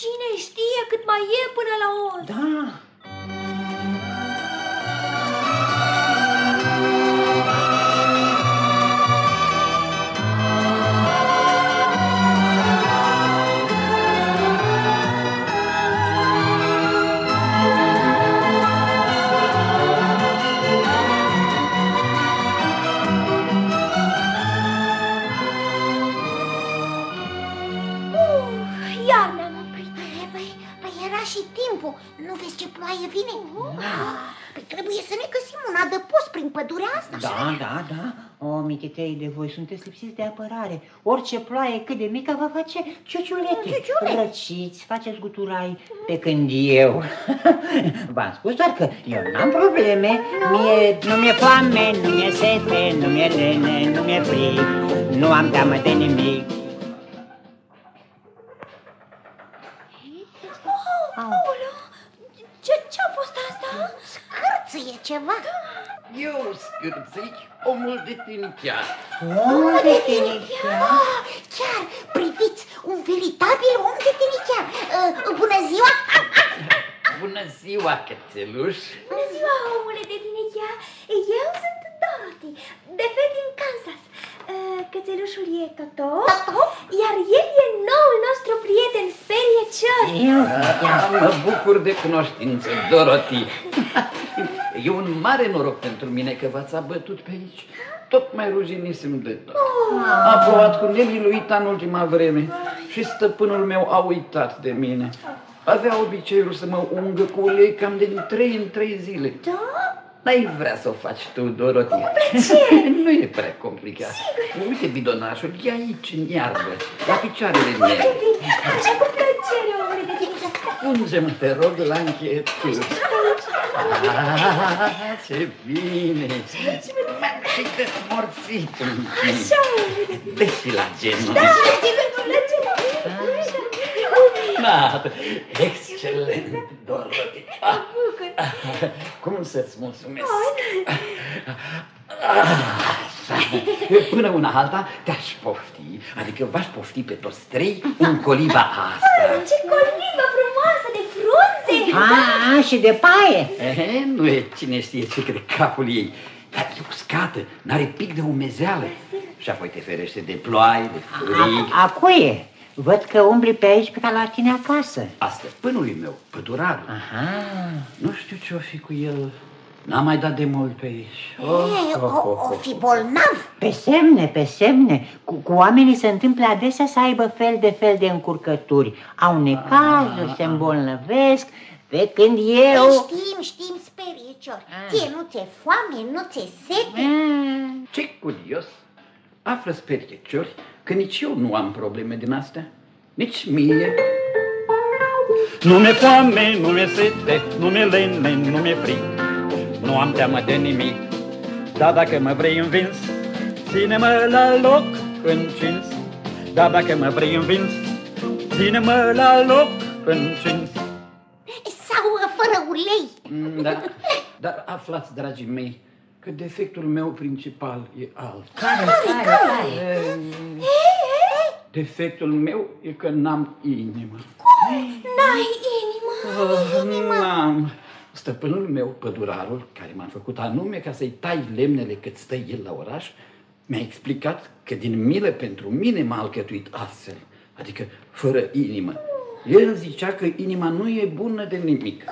Cine știe cât mai e până la os? Da, ce ploaie vine? Păi trebuie să ne găsim un adăpost prin pădurea asta. da, da, da. O, mititei de voi sunteți lipsiți de apărare. Orice ploaie cât de mică va face ciuciulete. Ciuciulete. Răciți, faceți guturai, pe când eu... V-am spus doar că eu n-am probleme. Mie, nu mi-e foame, nu mi-e sete, nu mi-e lene, nu mi-e frig. Nu am teamă de nimic. Ceva. Eu, scârțici, omul de tinichear. Omul de tine, Ah, chiar, priviți, un veritabil om de tinichear. Uh, bună ziua! Bună ziua, cățeluș. Bună ziua, omule de dinechea! Eu sunt Dorothy, de fel din Kansas. Uh, Cățelușul e Toto, Toto? iar el e noul nostru prieten, sperie ciori. Eu, Ah, mă bucur de cunoștință, Dorothy. E un mare noroc pentru mine că v-ați abătut pe aici. Tot mai rujinisem de tot. A plouat cu nemiluita în ultima vreme și stăpânul meu a uitat de mine. Avea obiceiul să mă ungă cu ulei cam de trei în trei zile. Da? N-ai vrea să o faci tu, Dorothy? nu e prea complicat. Uite bidonașul, e aici, în iarbă, la picioarele mele. Așa cu plăcere, omule de dinechea. Unge-mă, te rog, la încheieturi. Ah, ce bine! Și desmorțit un pic. Așa, omule de Deși la genul. Da, plăcere. Da, excelent, Dorothy. Ah, Cum să-ți mulțumesc? Așa. Până una alta te-aș pofti, adică v-aș pofti pe toți trei în coliba asta. Ce colivă frumoasă de frunze! A, a, și de paie. Ehe, nu e cine știe ce crede capul ei. Dar e uscată, n-are pic de umezeală. Și apoi te ferește de ploaie, de frig. A, acuie, văd că umbli pe aici pe ca la tine acasă. Asta pânului meu, pădurarul. Aha. Nu știu ce o fi cu el. N-am mai dat de mult pe aici. E, o, o fi bolnav. Pe semne, pe semne. Cu, cu oamenii se întâmplă adesea să aibă fel de fel de încurcături. Au necazuri, se îmbolnăvesc, pe când eu... Păi știm, știm, sperie ciori. Ție nu ți-e foame, nu ți-e sete. Mm, Ce curios. Află sperieciori că nici eu nu am probleme din astea. Nici mie. Nu mi-e foame, nu mi-e sete, nu mi-e lene, nu mi-e frig Nu am teamă de nimic Dar dacă mă vrei învins Ține-mă la loc încins Dar dacă mă vrei învins Ține-mă la loc încins Sau uh, fără ulei. Mm, Da. Dar aflați, dragii mei, că defectul meu principal e alt. care, care, care? Defectul meu e că n-am inimă. N-ai inimă? Oh, N-am. Stăpânul meu, pădurarul, care m-a făcut anume ca să-i tai lemnele cât stă el la oraș, mi-a explicat că din milă pentru mine m-a alcătuit astfel, adică fără inimă. El zicea că inima nu e bună de nimic.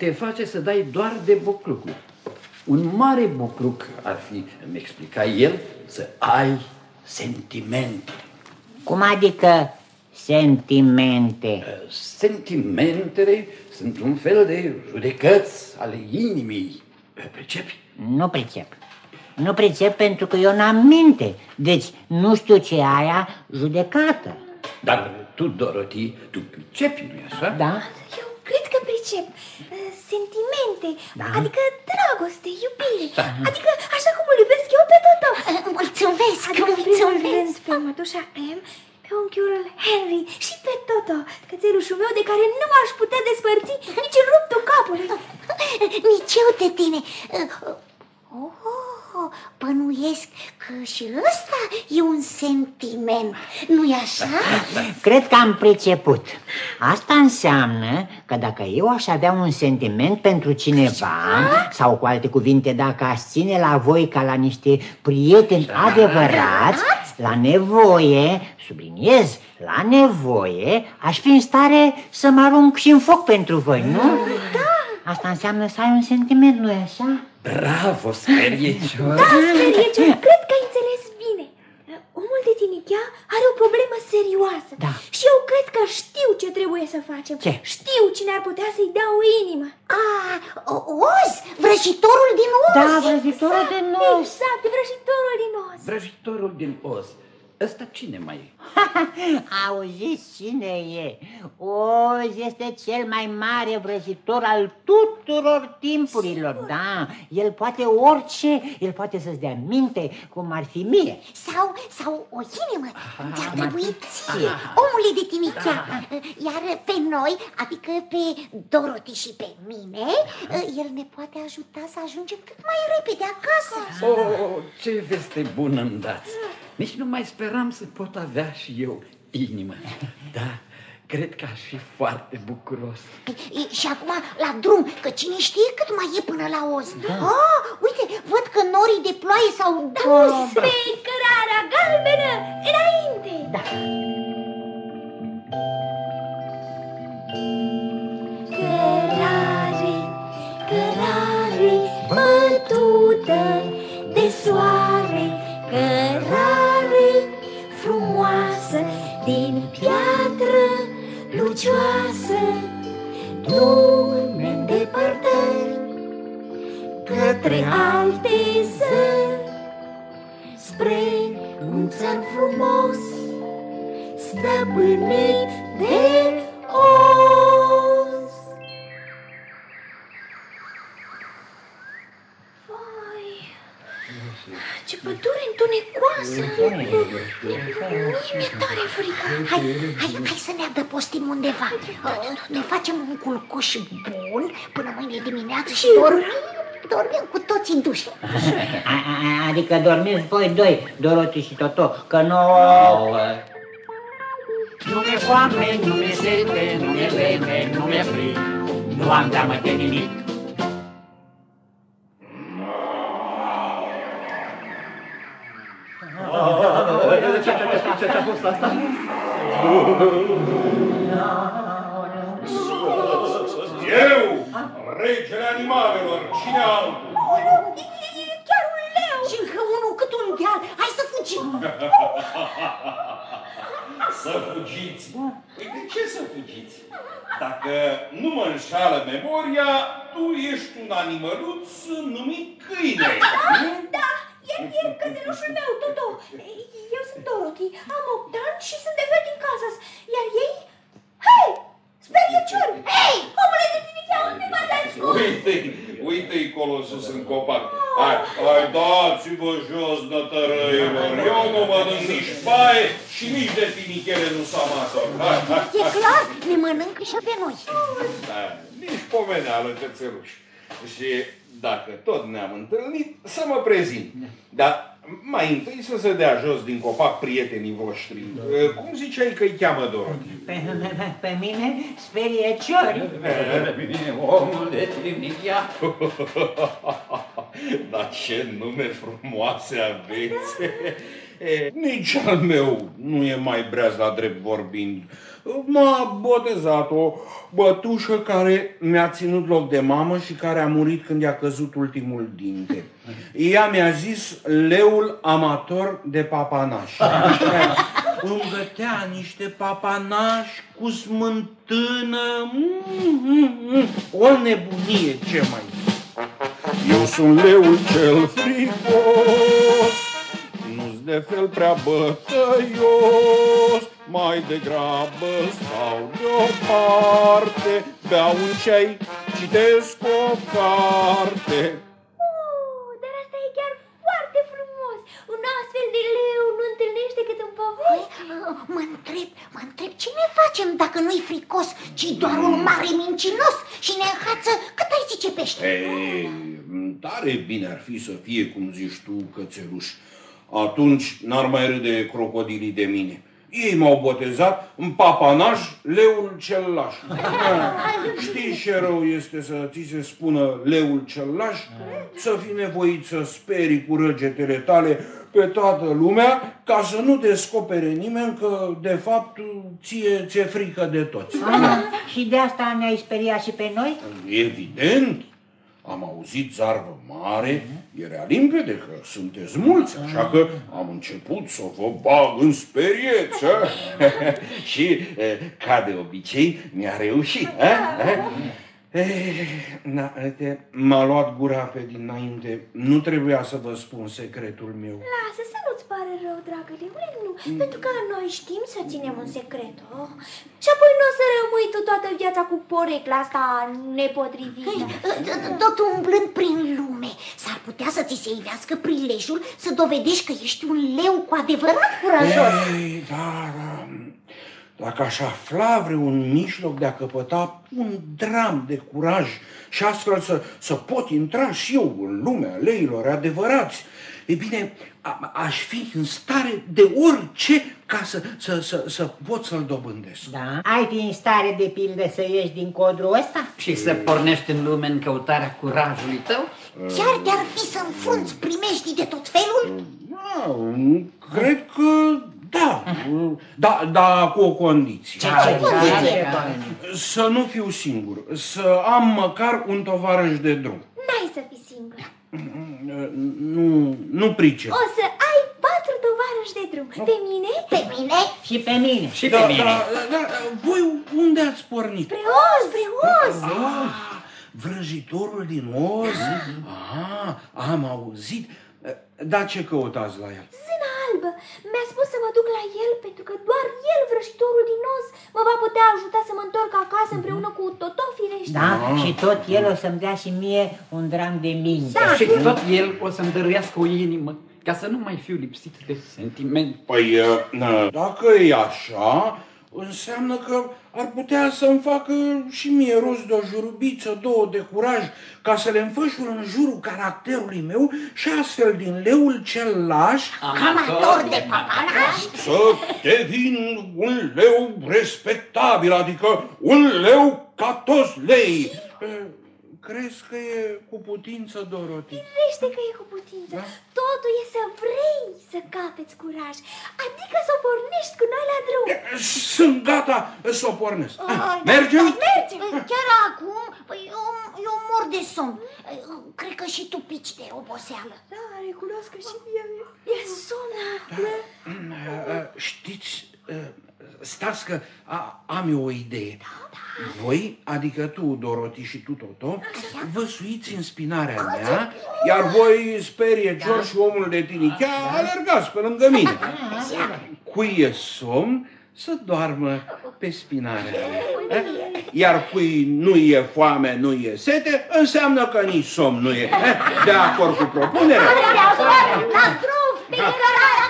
Te face să dai doar de buclucuri. Un mare bucluc ar fi, îmi explica el, să ai sentimente. Cum adică sentimente? Sentimentele sunt un fel de judecăți ale inimii. Pricepi? Nu pricep. Nu pricep pentru că eu n-am minte. Deci nu știu ce e aia judecată. Dar tu, Dorothy, tu pricepi, nu-i așa? Da? Eu cred că pricep. Uh, Sentimente, Da. adică dragoste, iubire, adică așa cum îl iubesc eu pe Toto. Mulțumesc, Adică în primul rând mulțumesc. pe mătușa M, pe unchiul Henry și pe Toto, cățelușul meu de care nu m-aș putea despărți nici în ruptul capului. Nici eu de tine. Oh, Oh, bănuiesc că și ăsta e un sentiment, nu-i așa? Cred că am priceput. Asta înseamnă că dacă eu aș avea un sentiment pentru cineva, sau cu alte cuvinte, dacă aș ține la voi ca la niște prieteni adevărați, la nevoie, subliniez, la nevoie, aș fi în stare să mă arunc și în foc pentru voi, nu? Da. Asta înseamnă să ai un sentiment, nu-i așa? Bravo, speriecior! Da, Speriecior, cred că ai înțeles bine. Omul de tinichea are o problemă serioasă. Da. Și eu cred că știu ce trebuie să facem. Ce? Știu cine ar putea să-i dea o inimă. Ah, o- Oz, vrăjitorul din Oz Da, vrăjitorul de nos. Exact, vrăjitorul din os. Vrăjitorul din Oz. Ăsta cine mai e? Auziți cine e? Oz este cel mai mare vrăjitor al tuturor timpurilor, da. El poate orice, el poate să-ți dea minte, cum ar fi mie. Sau, sau o inimă ți-ar cum ar trebui fi? ție, omule de tinichea Iar pe noi, adică pe Dorothy și pe mine El ne poate ajuta să ajungem cât mai repede acasă Oh, ce veste bună îmi dați! Nici nu mai speram să pot avea și eu inimă. Da, cred că aș fi foarte bucuros. E, Și acum la drum, că cine știe cât mai e până la Oz ah, Uite, văd că norii de ploaie s-au dus Pe cărarea galbenă, înainte! Da. Cărare, cărare, bătută de soare, lucioasă, du-ne îndepărtări către alte zări, spre un țăr frumos, stăpânit de tare frică! Hai, hai, hai să ne adăpostim undeva Ne facem un culcuș bun până mâine dimineață și dormim Dormim cu toții în duș A- a- Adică dormiți voi doi, Dorothy și Toto, că nu... Nu mi-e foame, nu mi-e sete, nu mi-e vreme, nu mi-e frig, nu am teamă de nimic. Eu, regele animalelor, cine altul? E chiar un leu Și încă unul cât un deal Hai să fugim Să fugiți. Păi de ce să fugiți? Dacă nu mă înșală memoria, tu ești un animăluț numit câine. nu? Da, e, e cățelușul meu, Toto. Eu sunt Dorothy, am 8 ani și sunt de fel din Kansas. Iar ei... Hei! Speriecior! Hei! Omule de tinichea, unde v-ați ascuns? Uite-i, uite-i colo sus în copac. Hai, hai, dați-vă jos, nătărăilor. Eu nu mănânc nici paie și nici de tinichele nu s amator. Hai, hai, E clar, ne mănâncă și pe noi Da, nici pomeneală, cățeluș. Și dacă tot ne-am întâlnit, să mă prezint. Dar mai întâi să se dea jos din copac prietenii voștri. Cum ziceai că îi cheamă Dorothy? Pe, pe, pe mine sperieciori. Omul de trinichea. Dar ce nume frumoase aveți! E, Nici al meu nu e mai breaz la drept vorbind. M-a botezat o bătușă care mi-a ținut loc de mamă și care a murit când i-a căzut ultimul dinte. Ea mi-a zis leul amator de papanași. Îmi gătea niște papanași cu smântână. Mm, mm, mm. O nebunie, ce mai eu sunt leul cel frigos, nu-s de fel prea bătăios, mai degrabă stau deoparte, beau un ceai, citesc o carte. Oh, dar asta e chiar foarte frumos. Un astfel de leu nu întâlnește cât în poveste. Mă întreb, mă întreb ce ne facem dacă nu-i fricos, ci doar un mare mincinos și ne înhață cât ai zice pește Ei, tare bine ar fi să fie, cum zici tu, cățeluș. Atunci n-ar mai râde crocodilii de mine. Ei m-au botezat în papanaj leul cel laș. Știi ce rău este să ți se spună leul cel laș? Să fii nevoit să sperii cu răgetele tale pe toată lumea ca să nu descopere nimeni că de fapt ție ți-e frică de toți. Ah, și de asta ne-ai speriat și pe noi? Evident, am auzit zarvă mare, era limpede că sunteți mulți, așa că am început să vă bag în sperieță. și, eh, ca de obicei, mi-a reușit. eh? Eh? Eh, na, uite, m-a luat gura pe dinainte. Nu trebuia să vă spun secretul meu. Lasă să nu-ți pare rău, dragă nu, pentru că noi știm să ținem un secret. Oh. Și apoi nu o să rămâi tu toată viața cu porecla asta nepotrivită. Tot umblând prin lume, s-ar putea să ți se ivească prilejul să dovedești că ești un leu cu adevărat curajos. Ei, da, da. Dacă aș afla vreun mijloc de a căpăta un dram de curaj și astfel să, să pot intra și eu în lumea leilor adevărați, e bine, a, aș fi în stare de orice ca să, să, să, să pot să-l dobândesc. Da. Ai fi în stare, de pildă, să ieși din codrul ăsta? Și să pornești în lume în căutarea curajului tău? Chiar te-ar fi să înfrunți primești de tot felul? Da, cred că da, da, da, cu o condiție. Ce, ce condiție? Să nu fiu singur, să am măcar un tovarăș de drum. N-ai să fii singur. Nu, nu pricep. O să ai patru tovarăși de drum. Pe mine, Pe mine? Și pe mine. Și Da, pe mine. da, da, voi unde ați pornit? spre Oz, spre Oz. Ah, vrăjitorul din Oz? Ah, am auzit. Dar ce căutați la el? Zâna albă. Mi-a spus să mă duc la el pentru că doar el, vrăjitorul din Oz, mă va putea ajuta să mă întorc acasă împreună cu totofile ăștia. Da, și tot el o să-mi dea și mie un dram de minte. Da. Și tot el o să-mi dăruiască o inimă ca să nu mai fiu lipsit de sentiment. Păi, uh, dacă e așa, înseamnă că ar putea să-mi facă și mie rost de o jurubiță, două de curaj, ca să le înfășur în jurul caracterului meu și astfel din leul cel laș Amator de papanaj? să devin un leu respectabil, adică un leu ca toți lei. Crezi că e cu putință, Dorothy? Firește că e cu putință. Totul e să vrei să capeți curaj, adică să o pornești cu noi la drum. Sunt gata să o pornesc. Mergem? Mergem! Chiar acum? Păi eu, eu mor de somn. Cred că și tu pici de oboseală. Da, recunosc că și mie e somn. Știți, stați că a, am eu o idee. Voi, adică tu, Doroti și tu, Toto, vă suiți în spinarea mea, iar voi, sperie George și omul de tinichea, alergați pe lângă mine. Cui e somn, să doarmă pe spinarea mea. Iar cui nu e foame, nu e sete, înseamnă că nici somn nu e. De acord cu propunerea? La drum, pe cărarea galbenă,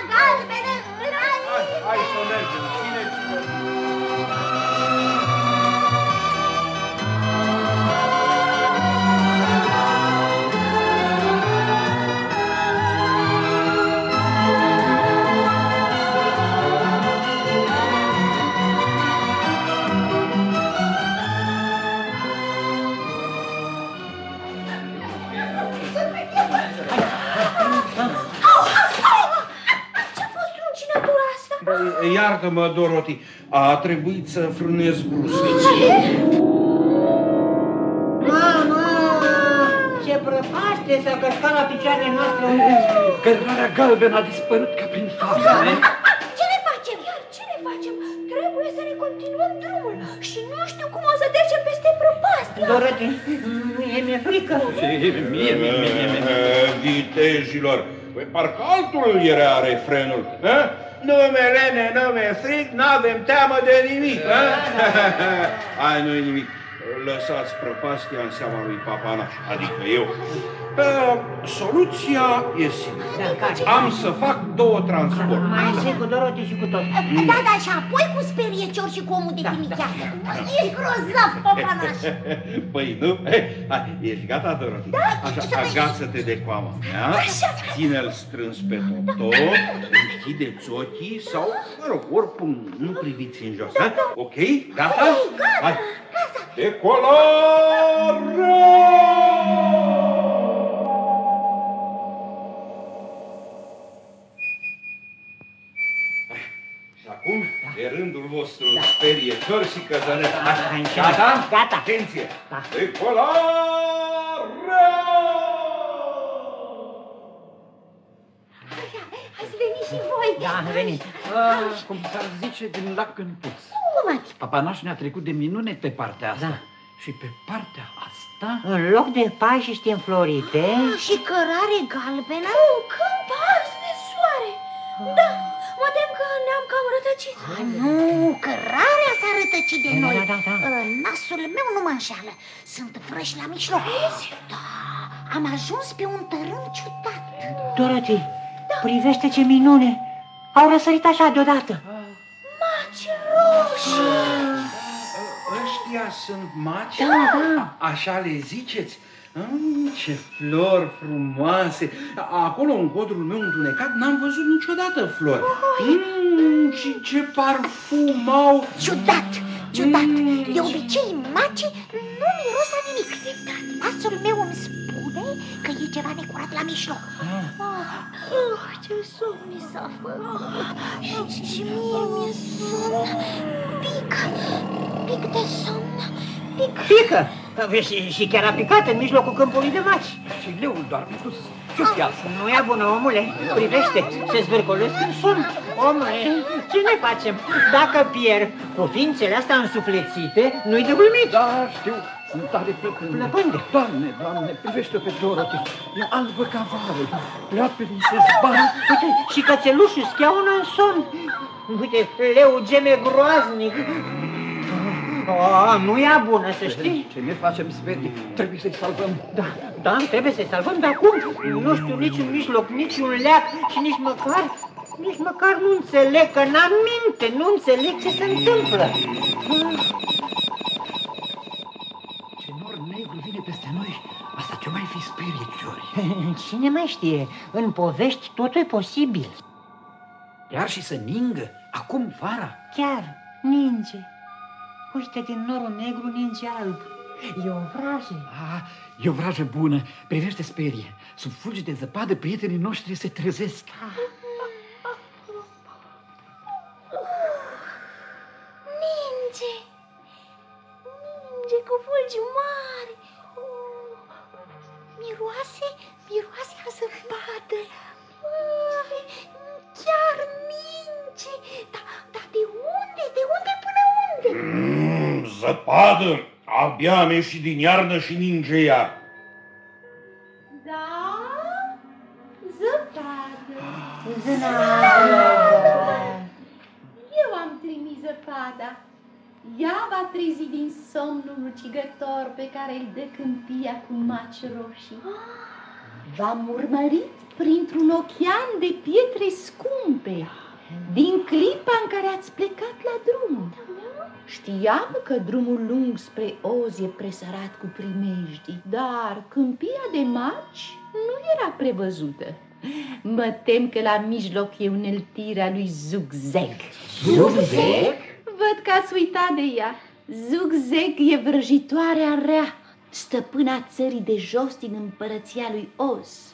Iartă-mă, Dorothy, a trebuit să frânez brusc. Mamă, ce prăpaște s-a căscat la picioarele noastre. Cărarea galbenă a dispărut ca prin fapte. Ce ne facem? Iar ce ne facem? Trebuie să ne continuăm drumul și nu știu cum o să trecem peste prăpastie. Dorothy, mie mi-e frică. Mie, mie, mie, mie, mie. Eh, Vitejilor, păi parcă altul era refrenul. eh? Nu mi-e lene, nu mi-e fric, n-avem teamă de nimic. eh? Hai, nu-i nimic. Lăsați prăpastia în seama lui Papanaș, adică eu. Uh, soluția e simplă. Da, care? Am să fac două transporturi. Mai zic cu Doroti și cu tot. Da, da, și apoi cu speriecior și cu omul de timichea. Ești grozav, popanaș. Păi nu? Hai, hai, ești gata, Doroti? Da, Așa, agață-te de coama mea, ține-l strâns pe Toto, închideți ochii sau, mă rog, oricum nu priviți în jos, da? Ok? Gata? Hai! Decolare! Și acum, e rândul vostru sperietor și căzănet. hai, Gata? gata. Atenție! Da. Decolare! Așa, hai să veniți și voi. Da, am venit. Ah, cum s-ar zice, din lac în pus. Cum adică? Papanaș ne-a trecut de minune pe partea asta. Da. Și pe partea asta... În loc de pajiști înflorite, Și cărare galbenă? Oh, câmp ars de soare. Da, mă tem că ne-am cam rătăcit. A, nu, cărarea s-a rătăcit de Da, noi. da, da, da. Uh, Nasul meu nu mă înșeală. Sunt vrăși la mijloc. Da, am ajuns pe un tărâm ciudat. Dorothy, privește ce minune! Au răsărit așa deodată. Maci roșii. Ăștia sunt maci? Da, da. A- Așa le ziceți? Mm, ce flori frumoase! Acolo, în codrul meu întunecat, n-am văzut niciodată flori. Mm, și ce parfum au! Ciudat, ciudat. De obicei, maci nu miros a nimic. Dar nasul meu îmi spune că e ceva necurat la mijloc. Oh, ce somn mi s-a făcut. Și, și mie mi-e somn. Pic, pic de somn. Pic. Pică! Și, și chiar a picat în mijlocul câmpului de maci. Și leul doarme sus. Ce-ți ia? Nu e bună, omule. Privește, se zvârcolesc în somn. Omule, ce ne facem? Dacă pierd cu ființele astea însuflețite, nu-i de glumit. Da, știu, sunt tare plăpânde. Plăpânde? Doamne, doamne, privește pe Dorothy. E albă ca varul. Pleoapele se zbat. Uite, și cățelușul scheaună în somn. Uite, leu geme groaznic. Oh, nu e bună, să știi. Ce ne facem, Sveti? Trebuie să-i salvăm. Da, da, trebuie să-i salvăm, dar cum? Nu știu niciun mijloc, niciun leac și nici măcar, nici măcar nu înțeleg, că n-am minte, nu înțeleg ce se întâmplă. Ce nor negru vine peste noi. Asta ce mai fi sperie, Ciori. Cine mai știe, în povești totul e posibil. Iar și să ningă, acum vara. Chiar, ninge. Uite, din norul negru ninge alb. E o vrajă. Ah, e o vrajă bună. Privește sperie. Sub fulgi de zăpadă, prietenii noștri se trezesc. Ninge. Ninge cu fulgi mari. Mm, zăpadă! Abia am ieșit din iarnă și ninge ea. Da, zăpadă. Eu am trimis zăpada. Ea va trezi din somnul ucigător pe care îl dă câmpia cu maci roșii. V-am urmărit printr-un ochean de pietre scumpe, din clipa în care ați plecat la drum. Știam că drumul lung spre Oz e presărat cu primejdii, dar câmpia de maci nu era prevăzută. Mă tem că la mijloc e uneltirea lui Zugzeg. Zugzeg? Văd că ați uitat de ea. Zugzeg e vrăjitoarea rea, stăpâna țării de jos din împărăția lui Oz.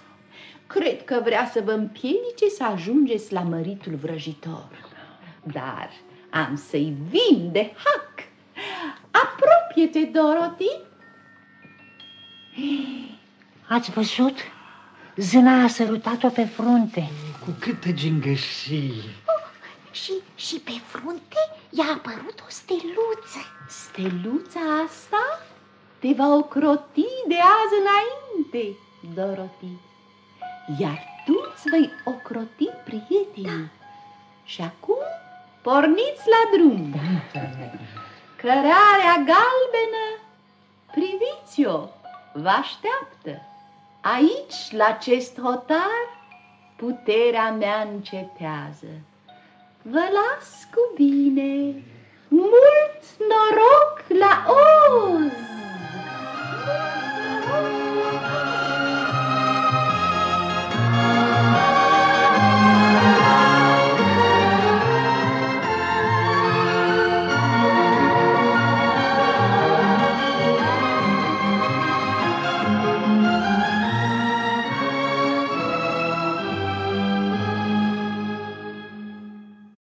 Cred că vrea să vă împiedice să ajungeți la măritul vrăjitor. Dar am să-i vin de hac. Apropie-te, Dorothy. Ați văzut? Zâna a sărutat-o pe frunte. Cu câtă gingășie. Și, și pe frunte i-a apărut o steluță. Steluța asta te va ocroti de azi înainte, Dorothy. Iar tu îți vei ocroti prietenii. Și acum porniți la drum. Cărarea galbenă, priviți-o, vă așteaptă. Aici, la acest hotar, puterea mea încetează. Vă las cu bine, mult noroc la Oz!